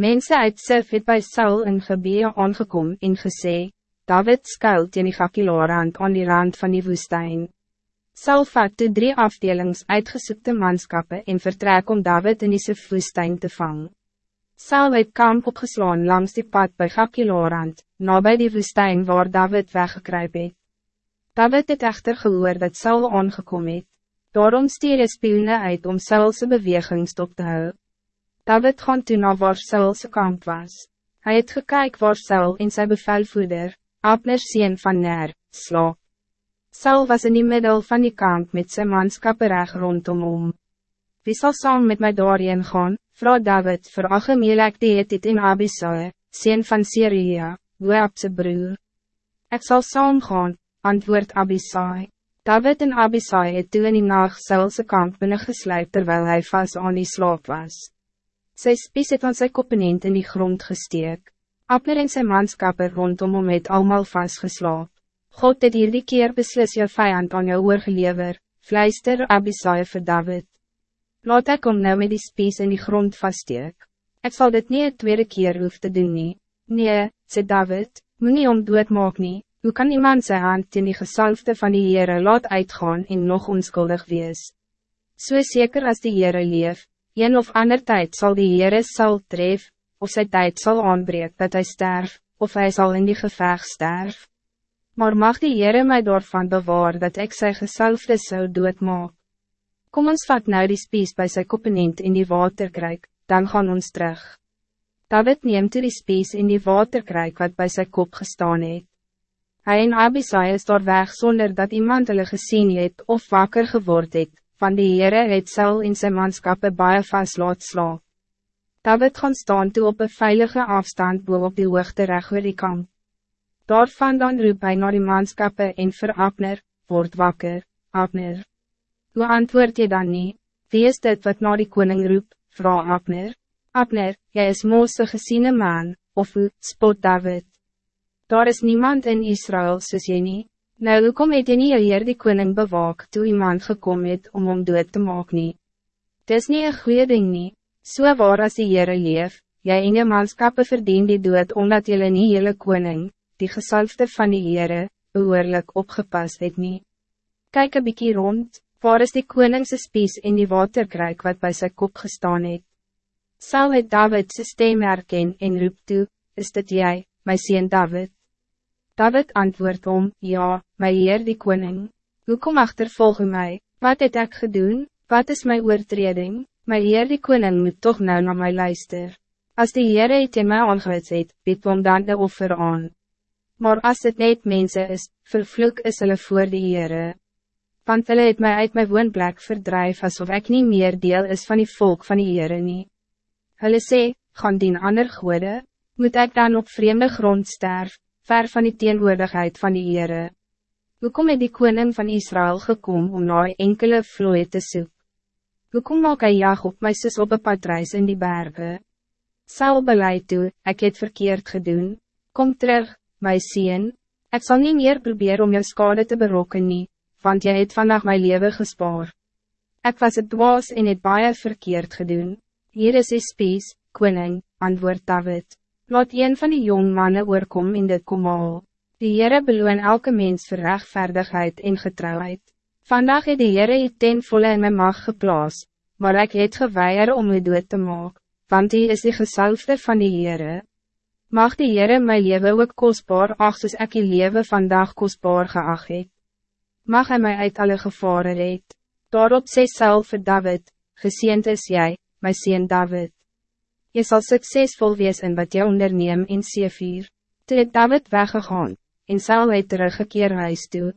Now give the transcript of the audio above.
Mensen uit Sif het by Saul in Gebee aangekom en gesê, David skuilt in die Gakiloorand aan die rand van die woestijn. Saul vat toe drie afdelings uitgesoekte manskappe en vertrek om David in die Sif woestijn te vangen. Saul het kamp opgeslaan langs die pad bij Gakiloorand, nabij die woestijn waar David weggekruip het. David het echter gehoor dat Saul aangekom het. Daarom stier hy spione uit om Saulse bewegings op te hou. David gaan toe na waar Saulse kamp was. Hij het gekyk waar Saul en sy bevelvoerder, Abner sien van Ner, slaap. Saul was in die middel van die kamp met zijn manskappe reg rondom om. Wie zal saam met mij daarheen gaan, vroeg David voor Achemelek die het het in Abisai, sien van Syria, Joabse broer. Ik zal saam gaan, antwoord Abisai. David en Abisai het toe in die nacht Saulse kamp binnengesluip terwijl hij vast aan die slaap was. Sy spies het aan sy koppenent in die grond gesteek. Abner en sy manskappe rondom hom het allemaal vastgeslaap. God het hier die keer beslis jou vijand aan jou oorgelever, fluister Abisai vir David. Laat ek om nou met die spies in die grond vaststeek. Ik zal dit niet het tweede keer hoef te doen nie. Nee, sê David, moet nie om dood maak nie. Hoe kan iemand zijn hand in die gesalfde van die Heere laat uitgaan en nog onskuldig wees? So zeker als die Heere leef, een of ander tijd zal die Heere sal tref, of sy tijd zal aanbreek dat hij sterf, of hij zal in die geveg sterf. Maar mag die Heere mij daarvan bewaar dat ik sy gesalfde zou doodmaak? Kom ons vat nou die spies bij sy koppenent in die waterkruik, dan gaan ons terug. David neemt die spies in die waterkruik wat bij sy kop gestaan het. Hij en Abisai is daar weg zonder dat iemand hulle gezien het of wakker geword het, van die Heere het Saul in sy manskappe baie vast laat slaap. David gaan staan toe op een veilige afstand boven op die hoogte reg oor die kamp. Daarvan dan roep hy na die manskappe en vir Abner, word wakker, Abner. Hoe antwoord je dan niet? Wie is dit wat na die koning roep, vrouw Abner? Abner, jij is moose geziene man, of u, spot David. Daar is niemand in Israël soos jy nie. Nou hoekom het jy nie hier die koning bewaak toe iemand gekom het om hom dood te maak nie. Dis nie een goeie ding nie. So waar as die Heere leef, jy en jy manskappe verdien die dood omdat jylle nie jylle koning, die gesalfde van die Heere, behoorlijk opgepas het nie. Kijk een bykie rond, waar is die koningse spies in die waterkruik wat bij zijn kop gestaan het. Sal het David sy stem herken en roep toe, is dit jij, my sien David? David antwoord om, ja, my heer die koning. Hoe kom achtervolg mij? Wat het ik gedoen? Wat is mijn oortreding? My heer die koning moet toch nou naar mij luister. Als die heer het in my aangewits het, bied om dan de offer aan. Maar als het niet mensen is, vervloek is hulle voor die heere. Want hulle het my uit my woonplek verdrijf alsof ik niet meer deel is van die volk van die heere nie. Hulle sê, gaan dien ander goede, moet ik dan op vreemde grond sterf, ver van die teenwoordigheid van die Heere. Hoekom het die koning van Israël gekom om na enkele vloeie te soek? Hoekom maak hy jag op my sis op een padreis in die bergen? Sal beleid toe, ek het verkeerd gedoen. Kom terug, my sien. Ik zal niet meer proberen om jou skade te berokken nie, want jy het vandaag mijn leven gespaar. Ik was het dwaas en het baie verkeerd gedoen. Hier is die spies, koning, antwoord David. Laat een van die jong mannen oorkom in dit komaal. Die Heere beloon elke mens vir rechtvaardigheid en getrouheid. Vandaag het die Heere het ten volle in my mag geplaas, maar ik het geweier om u dood te maak, want die is die gesalfde van die Heere. Mag die Heere my leven ook kostbaar ach soos ek die leven vandaag kostbaar geacht het. Mag hij mij uit alle gevaren red. Daarop sê self vir David, geseend is jij, my sien David. Je zal succesvol wees in wat je onderneem in Sevier. Toe het David weggegaan, en Saul het teruggekeer huis toe.